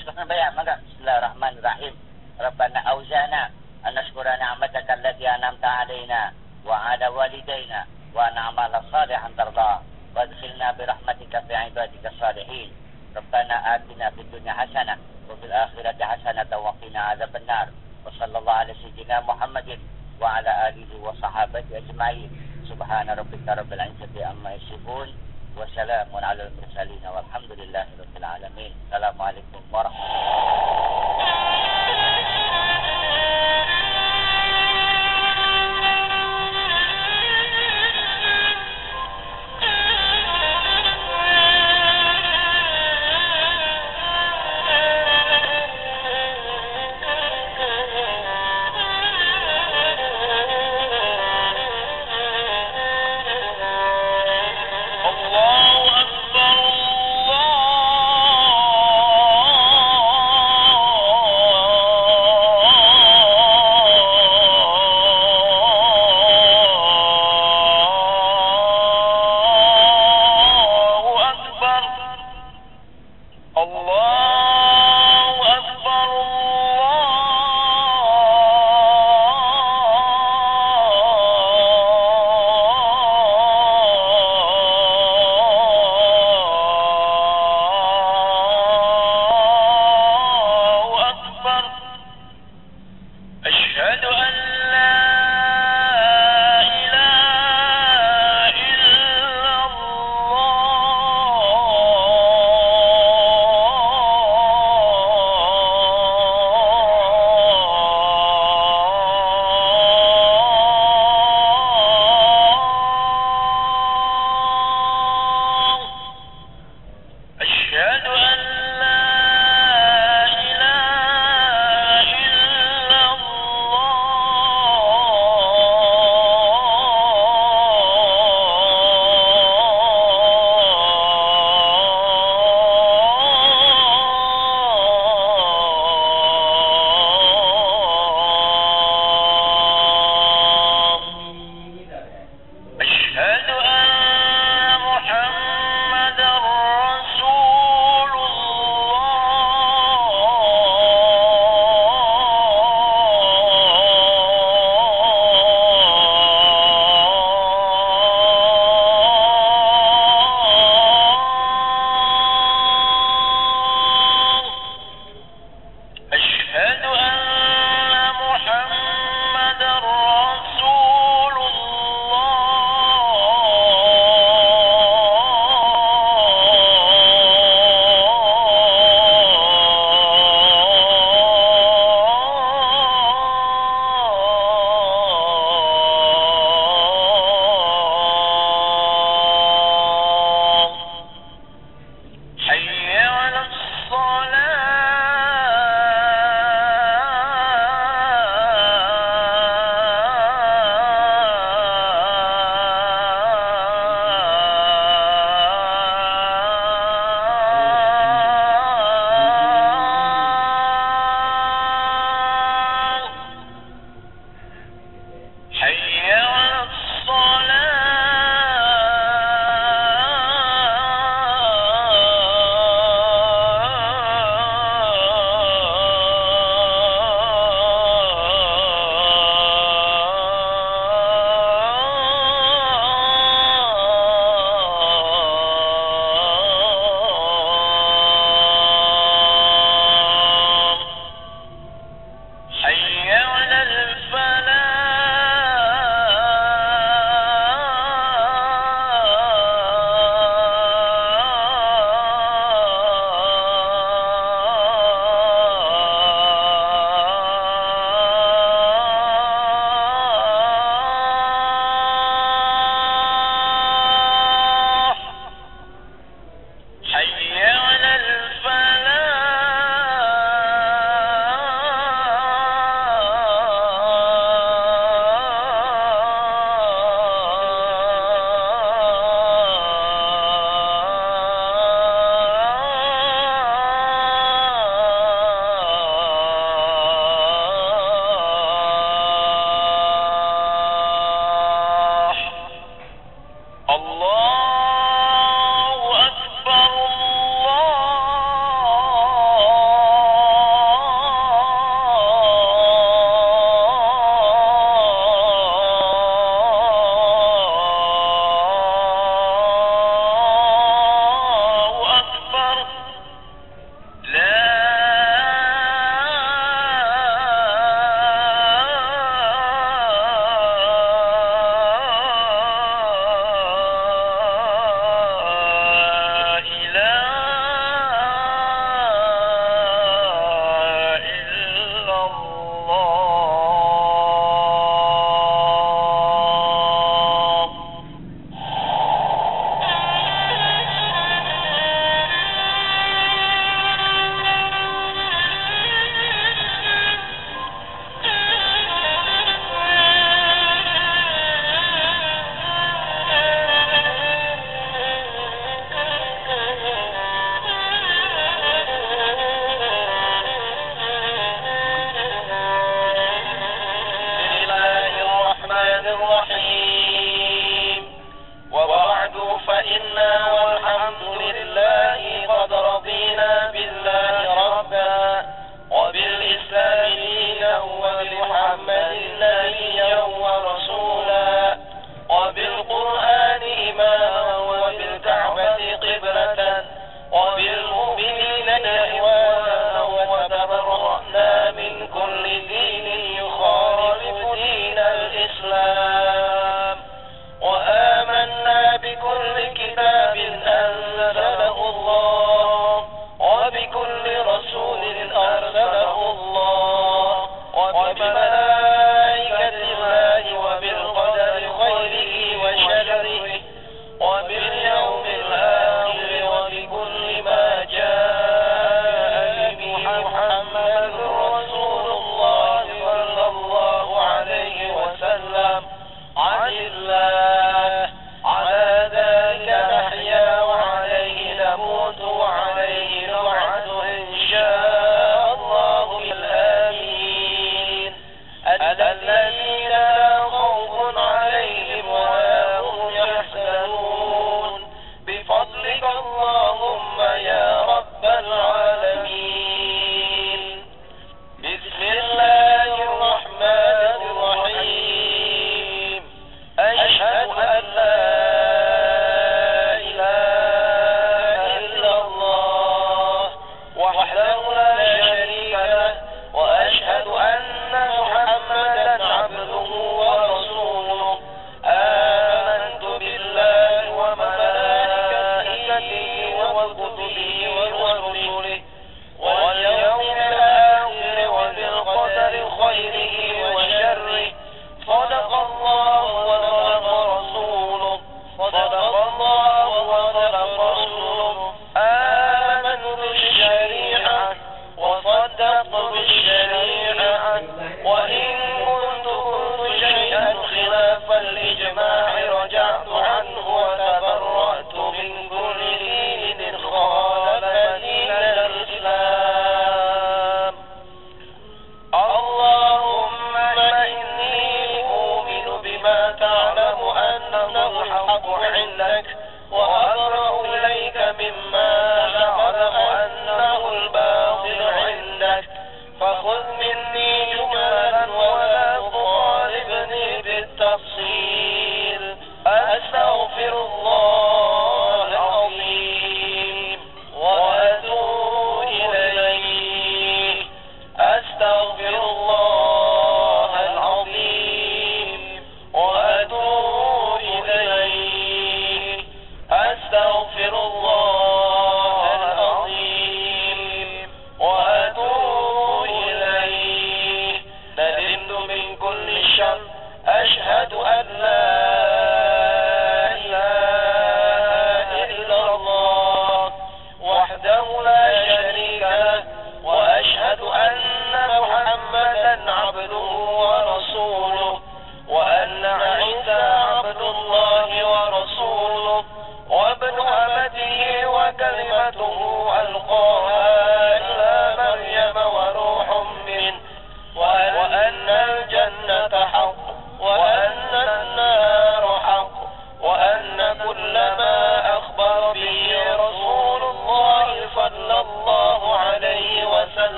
sekarang bayar maka Bismillahirrahmanirrahim. Rabbana auzana an nashkura ni'mataka allati an'amta 'alaina wa 'ala walidayna wa na'mala salihan tarda. وادخلنا برحمتك في عبادك الصالحين. ربنا آتنا في الدنيا حسنة وفي الآخرة حسنة وقنا عذاب النار. وصلى الله على سيدنا محمد وعلى آله وصحابته أجمعين. سبحان ربك رب العزة عما يصفون. وسلام على المرسلين والحمد لله رب العالمين. السلام عليكم ورحمة الله.